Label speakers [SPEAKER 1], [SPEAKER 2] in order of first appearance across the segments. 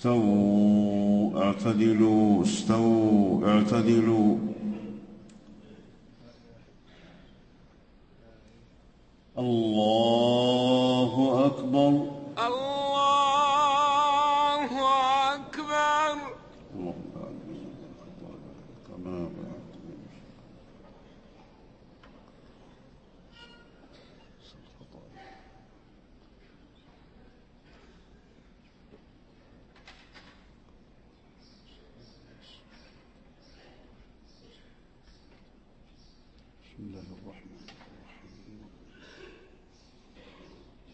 [SPEAKER 1] استووا اعتدلوا استووا اعتدلوا الله أكبر
[SPEAKER 2] الله أكبر
[SPEAKER 1] اللهم بارك كما باركت بسم الله الرحمن الرحيم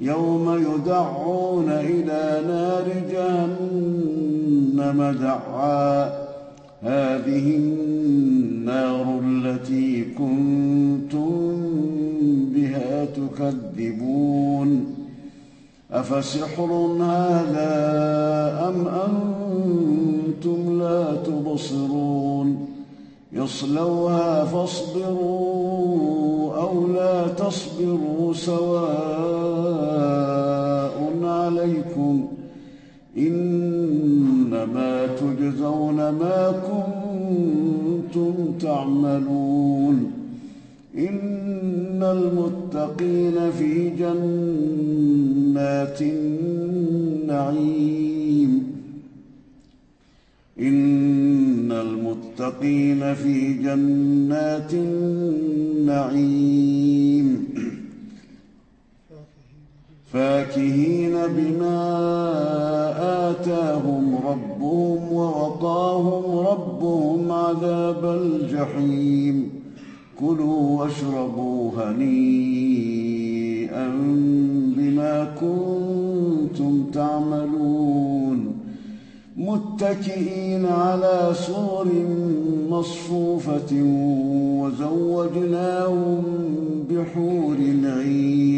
[SPEAKER 1] يوم يدعون إلى نار جهنم دعا. هذه النار التي كنتم بها تكذبون. أفسحر هذا أم أنتم لا تبصرون؟ يصلوها فاصبروا أو لا تصبروا سواء عليكم إنما تجزون ما كنتم تعملون إن المتقين في جنات النعيم إن المتقين في جنات النعيم فاكهين بما آتاهم ربهم ووقاهم ربهم عذاب الجحيم. كلوا واشربوا هنيئا بما كنتم تعملون. متكئين على سور مصفوفة وزوجناهم بحور عين.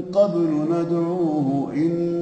[SPEAKER 1] قبل ندعوه إنه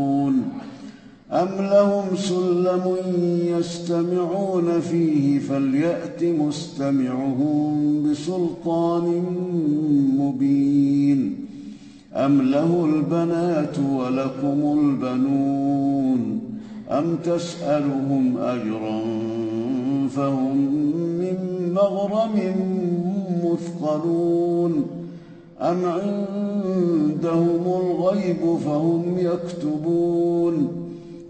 [SPEAKER 1] أم لهم سلم يستمعون فيه فليأت مستمعهم بسلطان مبين أم له البنات ولكم البنون أم تسألهم أجرا فهم من مغرم مثقلون أم عندهم الغيب فهم يكتبون